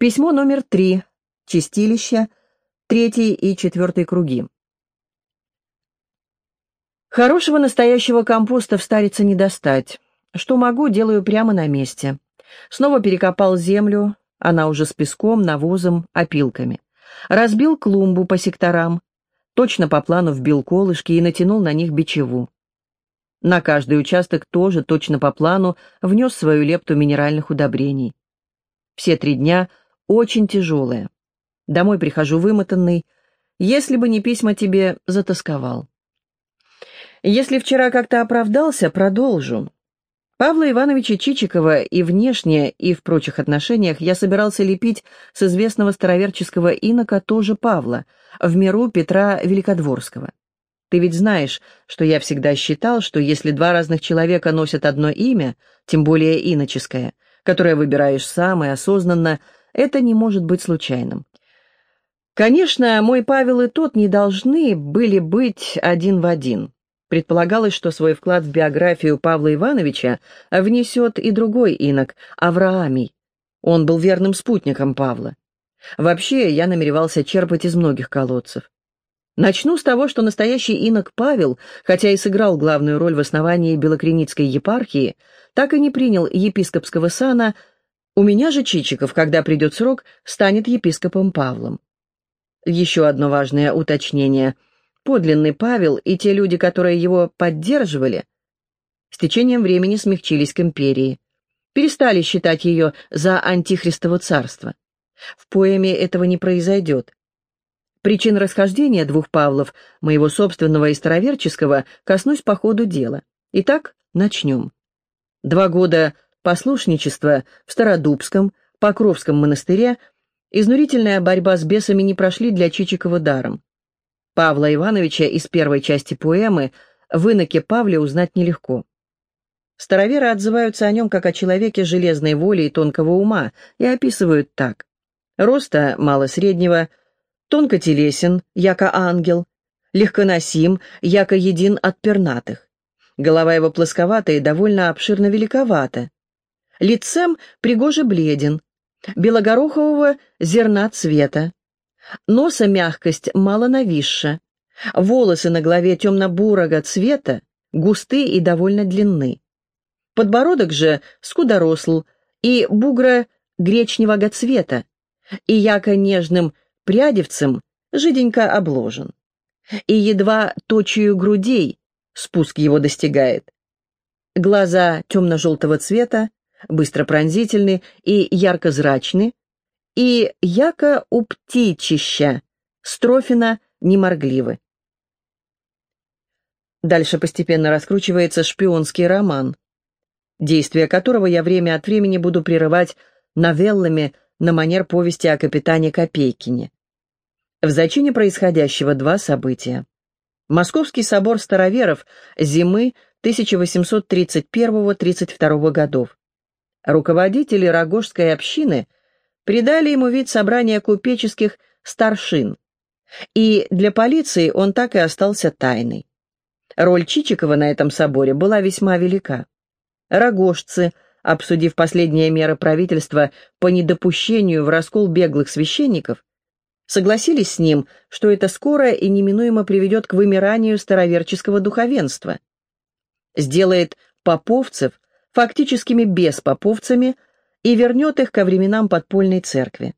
Письмо номер три. Чистилище. Третий и четвертый круги. Хорошего настоящего компоста в старице не достать. Что могу, делаю прямо на месте. Снова перекопал землю, она уже с песком, навозом, опилками. Разбил клумбу по секторам, точно по плану вбил колышки и натянул на них бичеву. На каждый участок тоже точно по плану внес свою лепту минеральных удобрений. Все три дня очень тяжелые. Домой прихожу вымотанный. Если бы не письма тебе, затасковал. Если вчера как-то оправдался, продолжу. Павла Ивановича Чичикова и внешне, и в прочих отношениях я собирался лепить с известного староверческого инока тоже Павла, в миру Петра Великодворского. Ты ведь знаешь, что я всегда считал, что если два разных человека носят одно имя, тем более иноческое, которое выбираешь сам и осознанно, это не может быть случайным. Конечно, мой Павел и тот не должны были быть один в один. Предполагалось, что свой вклад в биографию Павла Ивановича внесет и другой инок, Авраамий. Он был верным спутником Павла. Вообще, я намеревался черпать из многих колодцев. Начну с того, что настоящий инок Павел, хотя и сыграл главную роль в основании Белокреницкой епархии, так и не принял епископского сана. У меня же Чичиков, когда придет срок, станет епископом Павлом. Еще одно важное уточнение – подлинный Павел и те люди, которые его поддерживали, с течением времени смягчились к империи, перестали считать ее за антихристово царство. В поэме этого не произойдет. Причин расхождения двух Павлов, моего собственного и староверческого, коснусь по ходу дела. Итак, начнем. Два года послушничества в Стародубском, Покровском монастыре, изнурительная борьба с бесами не прошли для Чичикова даром. Павла Ивановича из первой части поэмы в иноке Павле узнать нелегко. Староверы отзываются о нем как о человеке железной воли и тонкого ума и описывают так. Роста мало среднего, тонко телесен, яко ангел, легконосим, яко един от пернатых. Голова его плосковата и довольно обширно великовата. Лицем пригоже бледен, белогорохового зерна цвета, Носа мягкость мало нависша. Волосы на голове темно-бурого цвета, густые и довольно длинны. Подбородок же скудоросл и бугра гречневого цвета, и яко нежным прядевцем жиденько обложен. И едва точию грудей спуск его достигает. Глаза темно-желтого цвета, быстро пронзительны и ярко-зрачны, и яко у птичища, строфина неморгливы. Дальше постепенно раскручивается шпионский роман, действие которого я время от времени буду прерывать новеллами на манер повести о капитане Копейкине. В зачине происходящего два события. Московский собор староверов зимы 1831-32 годов. Руководители Рогожской общины – придали ему вид собрания купеческих старшин, и для полиции он так и остался тайной. Роль Чичикова на этом соборе была весьма велика. Рогожцы, обсудив последние меры правительства по недопущению в раскол беглых священников, согласились с ним, что это скоро и неминуемо приведет к вымиранию староверческого духовенства. Сделает поповцев фактическими беспоповцами – и вернет их ко временам подпольной церкви.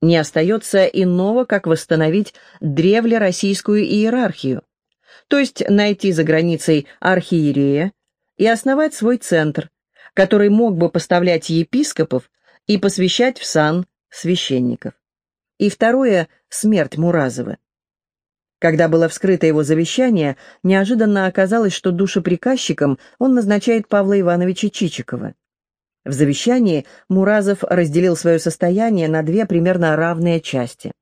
Не остается иного, как восстановить древле российскую иерархию, то есть найти за границей архиерея и основать свой центр, который мог бы поставлять епископов и посвящать в сан священников. И второе – смерть Муразова. Когда было вскрыто его завещание, неожиданно оказалось, что душеприказчиком он назначает Павла Ивановича Чичикова. В завещании Муразов разделил свое состояние на две примерно равные части.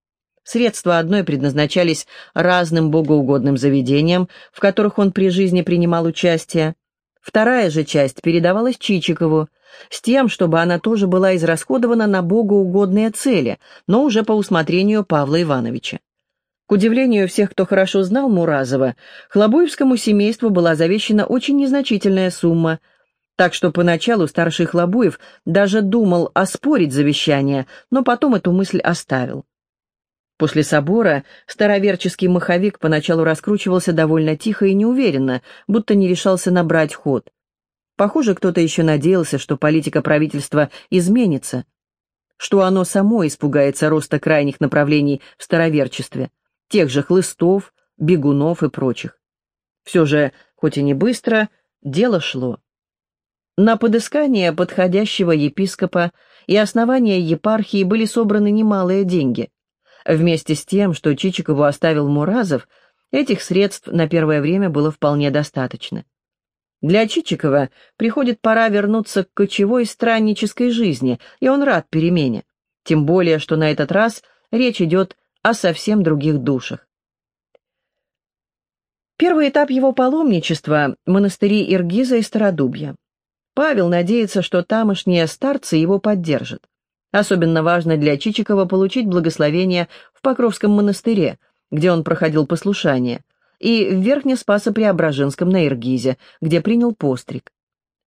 Средства одной предназначались разным богоугодным заведениям, в которых он при жизни принимал участие. Вторая же часть передавалась Чичикову, с тем, чтобы она тоже была израсходована на богоугодные цели, но уже по усмотрению Павла Ивановича. К удивлению всех, кто хорошо знал Муразова, Хлобоевскому семейству была завещена очень незначительная сумма Так что поначалу старший Хлобуев даже думал оспорить завещание, но потом эту мысль оставил. После собора староверческий маховик поначалу раскручивался довольно тихо и неуверенно, будто не решался набрать ход. Похоже, кто-то еще надеялся, что политика правительства изменится, что оно само испугается роста крайних направлений в староверчестве, тех же хлыстов, бегунов и прочих. Все же, хоть и не быстро, дело шло. На подыскание подходящего епископа и основания епархии были собраны немалые деньги. Вместе с тем, что Чичикову оставил Муразов, этих средств на первое время было вполне достаточно. Для Чичикова приходит пора вернуться к кочевой страннической жизни, и он рад перемене. Тем более, что на этот раз речь идет о совсем других душах. Первый этап его паломничества – монастыри Иргиза и Стародубья. Павел надеется, что тамошние старцы его поддержат. Особенно важно для Чичикова получить благословение в Покровском монастыре, где он проходил послушание, и в Верхне-Спасо-Преображенском на Иргизе, где принял постриг.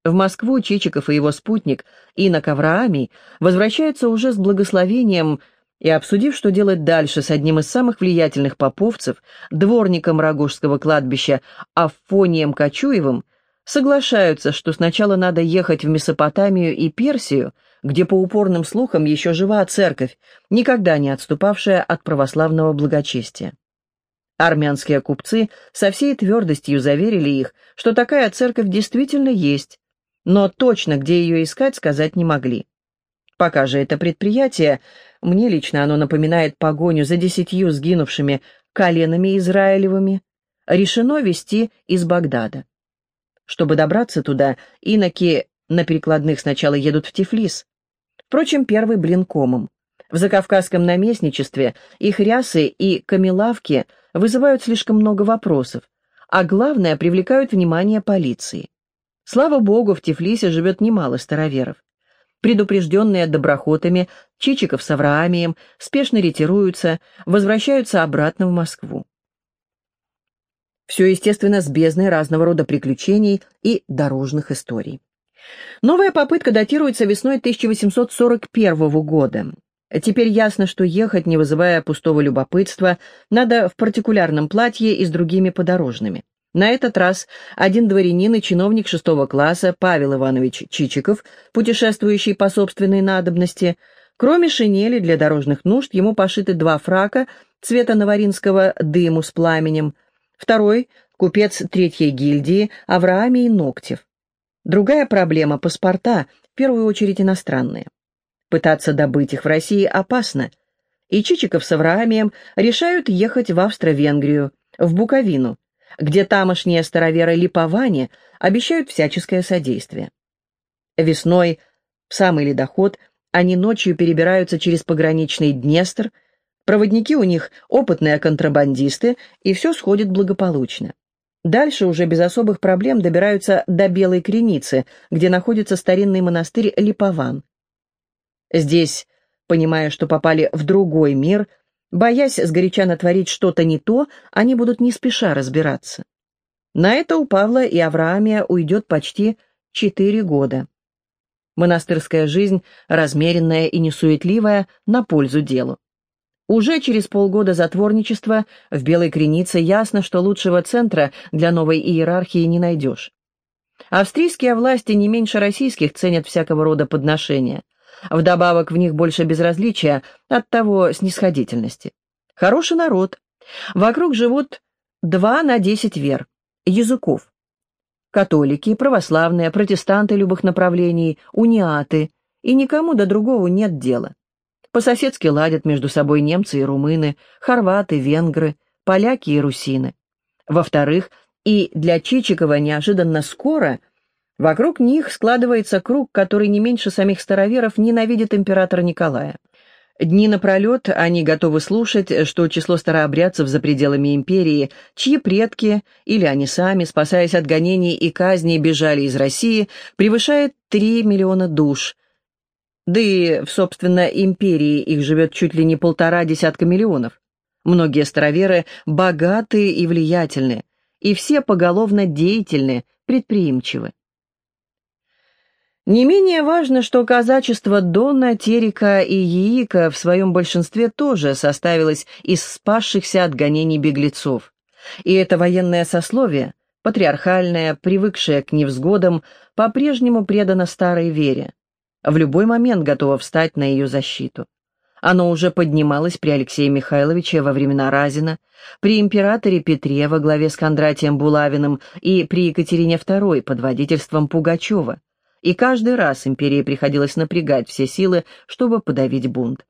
В Москву Чичиков и его спутник Инок Авраамий возвращаются уже с благословением и, обсудив, что делать дальше с одним из самых влиятельных поповцев, дворником Рогожского кладбища Афонием Кочуевым, соглашаются, что сначала надо ехать в Месопотамию и Персию, где по упорным слухам еще жива церковь, никогда не отступавшая от православного благочестия. Армянские купцы со всей твердостью заверили их, что такая церковь действительно есть, но точно, где ее искать, сказать не могли. Пока же это предприятие, мне лично оно напоминает погоню за десятью сгинувшими коленами Израилевыми, решено вести из Багдада. Чтобы добраться туда, иноки на перекладных сначала едут в Тифлис. Впрочем, первый блин комом. В закавказском наместничестве их рясы и камелавки вызывают слишком много вопросов, а главное, привлекают внимание полиции. Слава богу, в Тифлисе живет немало староверов. Предупрежденные доброхотами, Чичиков с Авраамием спешно ретируются, возвращаются обратно в Москву. Все, естественно, с бездной разного рода приключений и дорожных историй. Новая попытка датируется весной 1841 года. Теперь ясно, что ехать, не вызывая пустого любопытства, надо в партикулярном платье и с другими подорожными. На этот раз один дворянин и чиновник шестого класса Павел Иванович Чичиков, путешествующий по собственной надобности, кроме шинели для дорожных нужд, ему пошиты два фрака цвета наваринского дыму с пламенем, второй — купец третьей гильдии Авраамий Ногтев. Другая проблема — паспорта, в первую очередь иностранные. Пытаться добыть их в России опасно, и Чичиков с Авраамием решают ехать в Австро-Венгрию, в Буковину, где тамошние староверы Липовани обещают всяческое содействие. Весной, в самый ледоход, они ночью перебираются через пограничный Днестр, проводники у них опытные контрабандисты, и все сходит благополучно. Дальше уже без особых проблем добираются до Белой Креницы, где находится старинный монастырь Липован. Здесь, понимая, что попали в другой мир, боясь сгоряча натворить что-то не то, они будут не спеша разбираться. На это у Павла и Авраамия уйдет почти четыре года. Монастырская жизнь, размеренная и несуетливая, на пользу делу. Уже через полгода затворничества в Белой Кренице ясно, что лучшего центра для новой иерархии не найдешь. Австрийские власти не меньше российских ценят всякого рода подношения. Вдобавок в них больше безразличия, от того снисходительности. Хороший народ. Вокруг живут два на десять вер, языков. Католики, православные, протестанты любых направлений, униаты, и никому до другого нет дела. По-соседски ладят между собой немцы и румыны, хорваты, венгры, поляки и русины. Во-вторых, и для Чичикова неожиданно скоро вокруг них складывается круг, который не меньше самих староверов ненавидит императора Николая. Дни напролет они готовы слушать, что число старообрядцев за пределами империи, чьи предки, или они сами, спасаясь от гонений и казней, бежали из России, превышает 3 миллиона душ, да и в, собственно, империи их живет чуть ли не полтора десятка миллионов. Многие староверы богатые и влиятельные, и все поголовно деятельны, предприимчивы. Не менее важно, что казачество Дона, Терека и Яика в своем большинстве тоже составилось из спасшихся от гонений беглецов. И это военное сословие, патриархальное, привыкшее к невзгодам, по-прежнему предано старой вере. В любой момент готово встать на ее защиту. Оно уже поднималось при Алексее Михайловиче во времена Разина, при императоре Петре во главе с Кондратием Булавиным и при Екатерине II под водительством Пугачева – и каждый раз империи приходилось напрягать все силы, чтобы подавить бунт.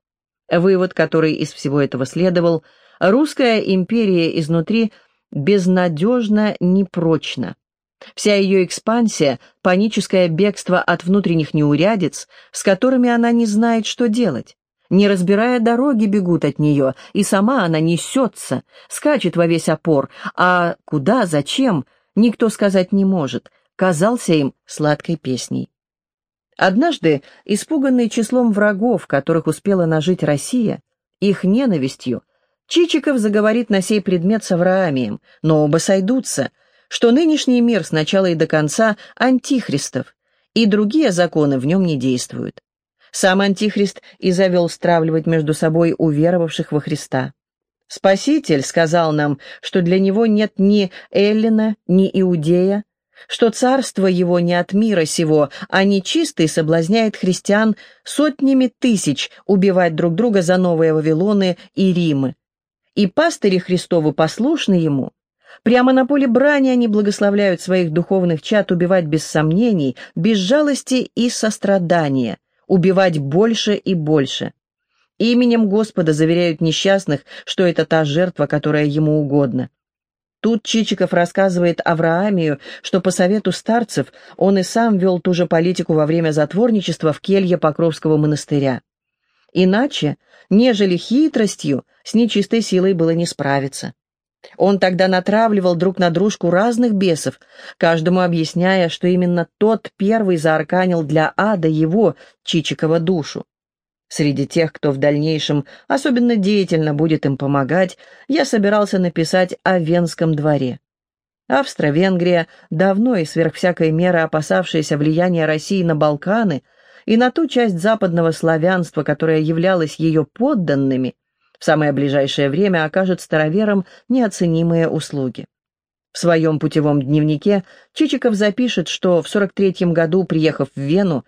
Вывод, который из всего этого следовал, русская империя изнутри безнадежно непрочна. Вся ее экспансия — паническое бегство от внутренних неурядиц, с которыми она не знает, что делать. Не разбирая дороги, бегут от нее, и сама она несется, скачет во весь опор, а куда, зачем, никто сказать не может — казался им сладкой песней. Однажды, испуганный числом врагов, которых успела нажить Россия, их ненавистью, Чичиков заговорит на сей предмет с Авраамием, но оба сойдутся, что нынешний мир с начала и до конца антихристов, и другие законы в нем не действуют. Сам антихрист и завел стравливать между собой уверовавших во Христа. Спаситель сказал нам, что для него нет ни Эллина, ни Иудея, что царство его не от мира сего, а нечистый соблазняет христиан сотнями тысяч убивать друг друга за новые Вавилоны и Римы. И пастыри Христовы послушны ему. Прямо на поле брани они благословляют своих духовных чад убивать без сомнений, без жалости и сострадания, убивать больше и больше. Именем Господа заверяют несчастных, что это та жертва, которая ему угодна. Тут Чичиков рассказывает Авраамию, что по совету старцев он и сам вел ту же политику во время затворничества в келье Покровского монастыря. Иначе, нежели хитростью, с нечистой силой было не справиться. Он тогда натравливал друг на дружку разных бесов, каждому объясняя, что именно тот первый заарканил для ада его, Чичикова, душу. Среди тех, кто в дальнейшем особенно деятельно будет им помогать, я собирался написать о Венском дворе. Австро-Венгрия, давно и сверх всякой меры опасавшаяся влияния России на Балканы и на ту часть западного славянства, которая являлась ее подданными, в самое ближайшее время окажет староверам неоценимые услуги. В своем путевом дневнике Чичиков запишет, что в 43 году, приехав в Вену,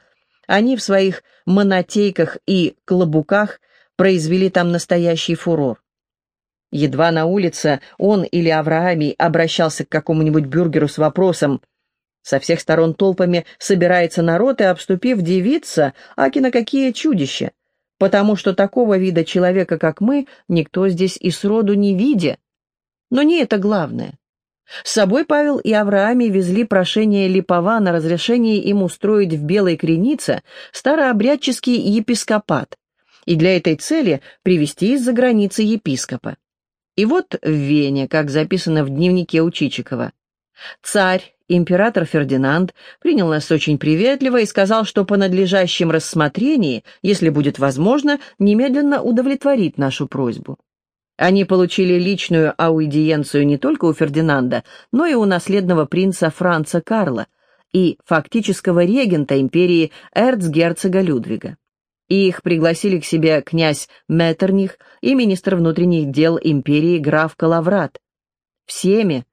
они в своих монотейках и клобуках произвели там настоящий фурор. Едва на улице он или Авраамий обращался к какому-нибудь бюргеру с вопросом «Со всех сторон толпами собирается народ, и, обступив девица, аки на какие чудища, потому что такого вида человека, как мы, никто здесь и сроду не видя. Но не это главное. С собой Павел и Авраамий везли прошение Липова на разрешение им устроить в Белой Кренице старообрядческий епископат и для этой цели привести из-за границы епископа. И вот в Вене, как записано в дневнике у Чичикова, царь, император Фердинанд, принял нас очень приветливо и сказал, что по надлежащем рассмотрении, если будет возможно, немедленно удовлетворит нашу просьбу. Они получили личную аудиенцию не только у Фердинанда, но и у наследного принца Франца Карла и фактического регента империи эрцгерцога Людвига. Их пригласили к себе князь Меттерних и министр внутренних дел империи граф Калаврат. Всеми,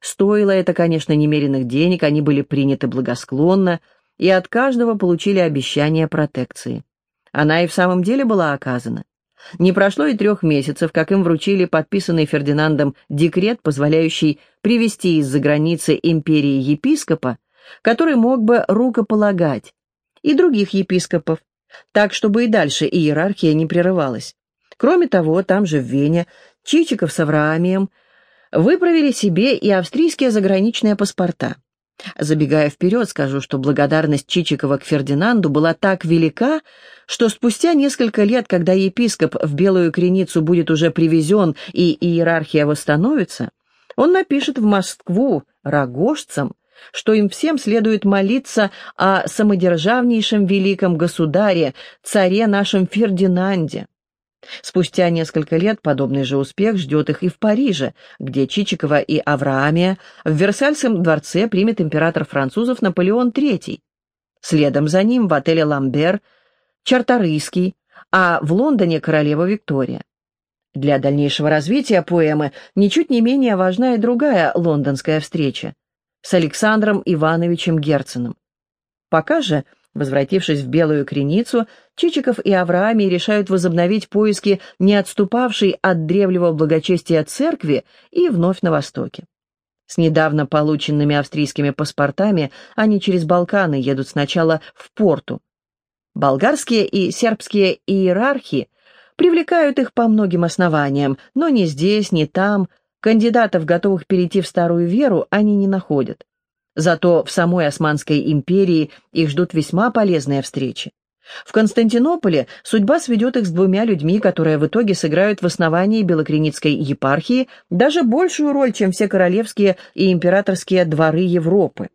стоило это, конечно, немеренных денег, они были приняты благосклонно и от каждого получили обещание протекции. Она и в самом деле была оказана. Не прошло и трех месяцев, как им вручили подписанный Фердинандом декрет, позволяющий привести из-за границы империи епископа, который мог бы рукополагать, и других епископов, так, чтобы и дальше иерархия не прерывалась. Кроме того, там же в Вене Чичиков с Авраамием выправили себе и австрийские заграничные паспорта. Забегая вперед, скажу, что благодарность Чичикова к Фердинанду была так велика, что спустя несколько лет, когда епископ в Белую Креницу будет уже привезен и иерархия восстановится, он напишет в Москву рогожцам, что им всем следует молиться о самодержавнейшем великом государе, царе нашем Фердинанде. Спустя несколько лет подобный же успех ждет их и в Париже, где Чичикова и Авраамия в Версальском дворце примет император французов Наполеон III. Следом за ним в отеле «Ламбер» Чарторийский, а в Лондоне королева Виктория. Для дальнейшего развития поэмы ничуть не менее важна и другая лондонская встреча с Александром Ивановичем Герценом. Пока же, возвратившись в Белую Креницу, Чичиков и Авраамий решают возобновить поиски не отступавшей от древнего благочестия церкви и вновь на Востоке. С недавно полученными австрийскими паспортами они через Балканы едут сначала в Порту. Болгарские и сербские иерархи привлекают их по многим основаниям, но ни здесь, ни там кандидатов, готовых перейти в старую веру, они не находят. Зато в самой Османской империи их ждут весьма полезные встречи. В Константинополе судьба сведет их с двумя людьми, которые в итоге сыграют в основании Белокреницкой епархии даже большую роль, чем все королевские и императорские дворы Европы.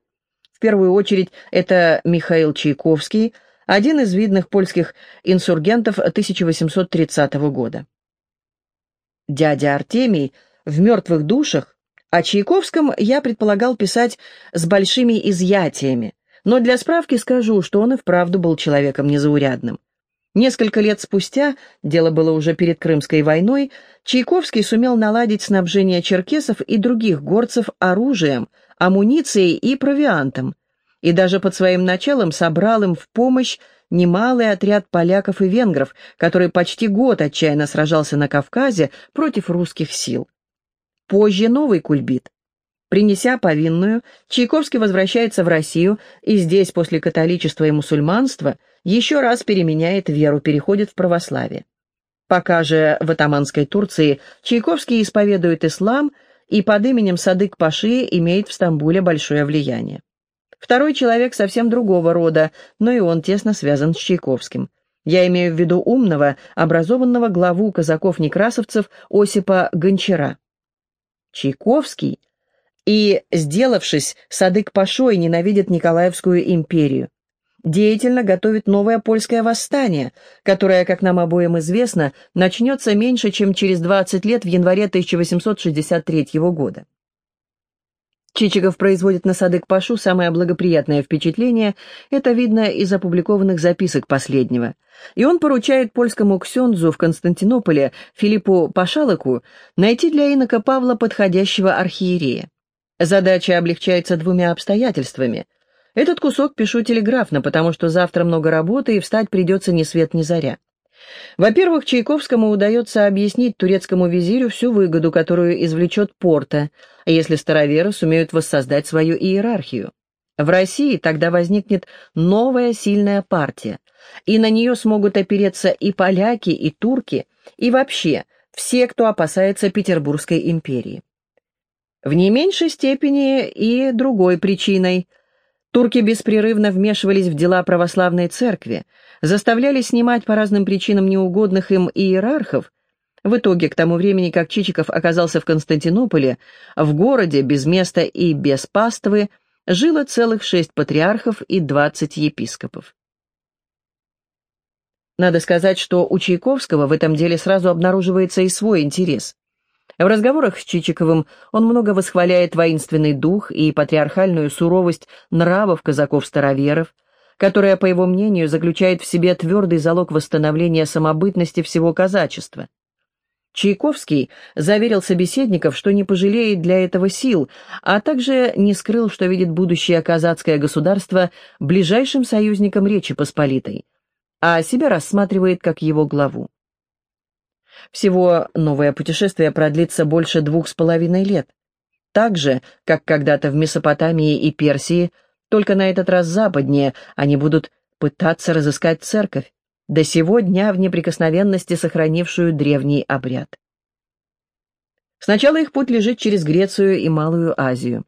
В первую очередь это Михаил Чайковский, один из видных польских инсургентов 1830 года. Дядя Артемий в «Мертвых душах» о Чайковском я предполагал писать с большими изъятиями, но для справки скажу, что он и вправду был человеком незаурядным. Несколько лет спустя, дело было уже перед Крымской войной, Чайковский сумел наладить снабжение черкесов и других горцев оружием, амуницией и провиантом, и даже под своим началом собрал им в помощь немалый отряд поляков и венгров, который почти год отчаянно сражался на Кавказе против русских сил. Позже новый кульбит. Принеся повинную, Чайковский возвращается в Россию и здесь, после католичества и мусульманства, еще раз переменяет веру, переходит в православие. Пока же в атаманской Турции Чайковский исповедует ислам и под именем Садык Паши имеет в Стамбуле большое влияние. Второй человек совсем другого рода, но и он тесно связан с Чайковским. Я имею в виду умного, образованного главу казаков-некрасовцев Осипа Гончара. Чайковский и, сделавшись Садык Пашой, ненавидит Николаевскую империю. Деятельно готовит новое польское восстание, которое, как нам обоим известно, начнется меньше, чем через 20 лет в январе 1863 года. Чичиков производит на Садык Пашу самое благоприятное впечатление, это видно из опубликованных записок последнего. И он поручает польскому ксензу в Константинополе Филиппу Пашалыку найти для инока Павла подходящего архиерея. Задача облегчается двумя обстоятельствами. Этот кусок пишу телеграфно, потому что завтра много работы и встать придется ни свет ни заря. Во-первых, Чайковскому удается объяснить турецкому визирю всю выгоду, которую извлечет Порта, если староверы сумеют воссоздать свою иерархию. В России тогда возникнет новая сильная партия, и на нее смогут опереться и поляки, и турки, и вообще все, кто опасается Петербургской империи. В не меньшей степени и другой причиной. Турки беспрерывно вмешивались в дела православной церкви, заставляли снимать по разным причинам неугодных им иерархов. В итоге, к тому времени, как Чичиков оказался в Константинополе, в городе без места и без паствы жило целых шесть патриархов и двадцать епископов. Надо сказать, что у Чайковского в этом деле сразу обнаруживается и свой интерес. В разговорах с Чичиковым он много восхваляет воинственный дух и патриархальную суровость нравов казаков-староверов, которая, по его мнению, заключает в себе твердый залог восстановления самобытности всего казачества. Чайковский заверил собеседников, что не пожалеет для этого сил, а также не скрыл, что видит будущее казацкое государство ближайшим союзником Речи Посполитой, а себя рассматривает как его главу. Всего новое путешествие продлится больше двух с половиной лет. Так же, как когда-то в Месопотамии и Персии, только на этот раз западнее, они будут пытаться разыскать церковь, до сего дня в неприкосновенности сохранившую древний обряд. Сначала их путь лежит через Грецию и Малую Азию.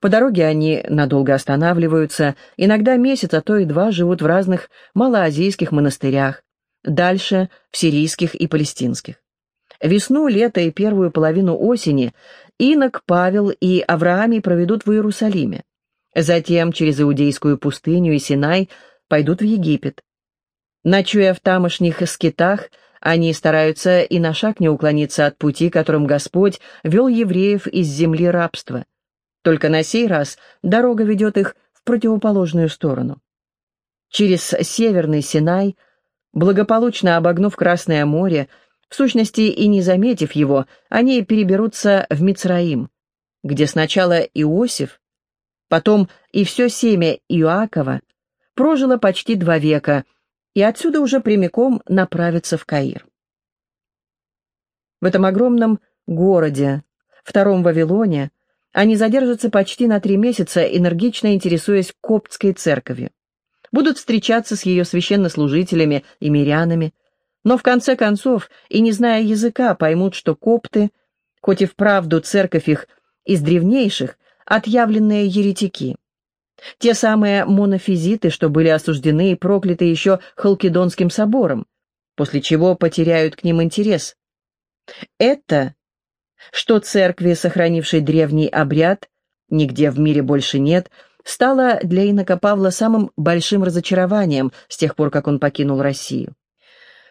По дороге они надолго останавливаются, иногда месяц, а то и два живут в разных малоазийских монастырях, дальше в сирийских и палестинских. Весну, лето и первую половину осени Инок, Павел и Авраамий проведут в Иерусалиме. Затем через Иудейскую пустыню и Синай пойдут в Египет. Ночуя в тамошних скитах, они стараются и на шаг не уклониться от пути, которым Господь вел евреев из земли рабства. Только на сей раз дорога ведет их в противоположную сторону. Через Северный Синай, благополучно обогнув Красное море, в сущности и не заметив его, они переберутся в Мицраим, где сначала Иосиф, потом и все семя Иоакова прожило почти два века, и отсюда уже прямиком направятся в Каир. В этом огромном городе, втором Вавилоне, они задержатся почти на три месяца, энергично интересуясь коптской церковью. Будут встречаться с ее священнослужителями и мирянами, но в конце концов, и не зная языка, поймут, что копты, хоть и вправду церковь их из древнейших, отъявленные еретики. Те самые монофизиты, что были осуждены и прокляты еще Халкидонским собором, после чего потеряют к ним интерес. Это, что церкви, сохранившей древний обряд, нигде в мире больше нет, стало для инока Павла самым большим разочарованием с тех пор, как он покинул Россию.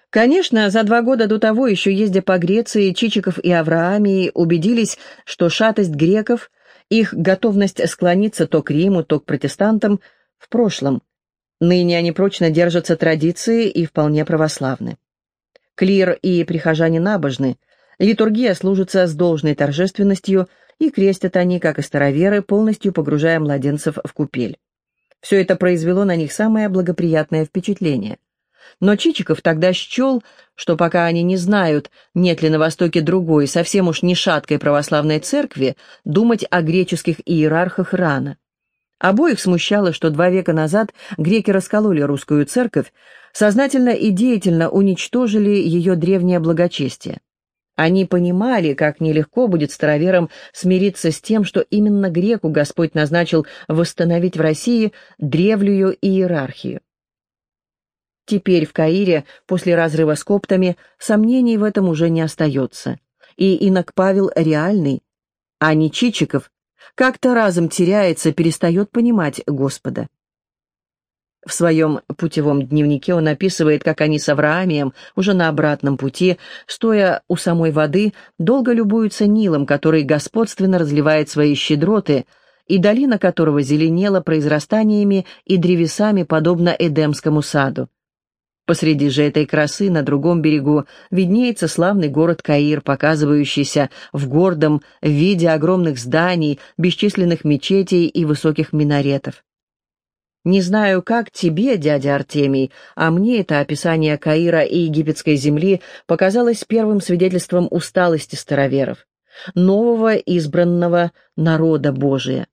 Конечно, за два года до того, еще ездя по Греции, Чичиков и Авраамии убедились, что шатость греков, их готовность склониться то к Риму, то к протестантам в прошлом. Ныне они прочно держатся традиции и вполне православны. Клир и прихожане набожны, литургия служится с должной торжественностью, и крестят они, как и староверы, полностью погружая младенцев в купель. Все это произвело на них самое благоприятное впечатление – но Чичиков тогда счел, что пока они не знают, нет ли на Востоке другой, совсем уж не шаткой православной церкви, думать о греческих иерархах рано. Обоих смущало, что два века назад греки раскололи русскую церковь, сознательно и деятельно уничтожили ее древнее благочестие. Они понимали, как нелегко будет староверам смириться с тем, что именно греку Господь назначил восстановить в России древнюю иерархию. Теперь в Каире, после разрыва с коптами, сомнений в этом уже не остается. И инок Павел реальный, а не Чичиков, как-то разом теряется, перестает понимать Господа. В своем путевом дневнике он описывает, как они с Авраамием, уже на обратном пути, стоя у самой воды, долго любуются Нилом, который господственно разливает свои щедроты, и долина которого зеленела произрастаниями и древесами, подобно Эдемскому саду. Посреди же этой красы на другом берегу виднеется славный город Каир, показывающийся в гордом виде огромных зданий, бесчисленных мечетей и высоких минаретов. Не знаю, как тебе, дядя Артемий, а мне это описание Каира и египетской земли показалось первым свидетельством усталости староверов, нового избранного народа Божия.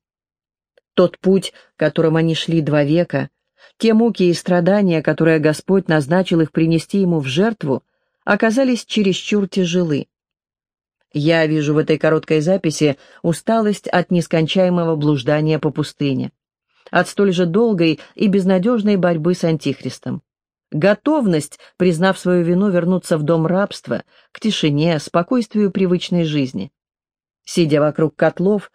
Тот путь, которым они шли два века, те муки и страдания, которые Господь назначил их принести ему в жертву, оказались чересчур тяжелы. Я вижу в этой короткой записи усталость от нескончаемого блуждания по пустыне, от столь же долгой и безнадежной борьбы с Антихристом. Готовность, признав свою вину, вернуться в дом рабства, к тишине, спокойствию привычной жизни. Сидя вокруг котлов,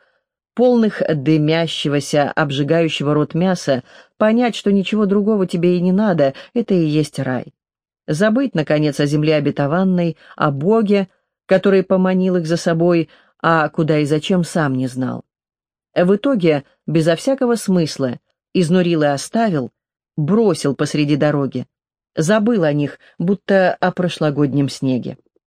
полных дымящегося, обжигающего рот мяса, понять, что ничего другого тебе и не надо, это и есть рай. Забыть, наконец, о земле обетованной, о Боге, который поманил их за собой, а куда и зачем сам не знал. В итоге, безо всякого смысла, изнурил и оставил, бросил посреди дороги, забыл о них, будто о прошлогоднем снеге.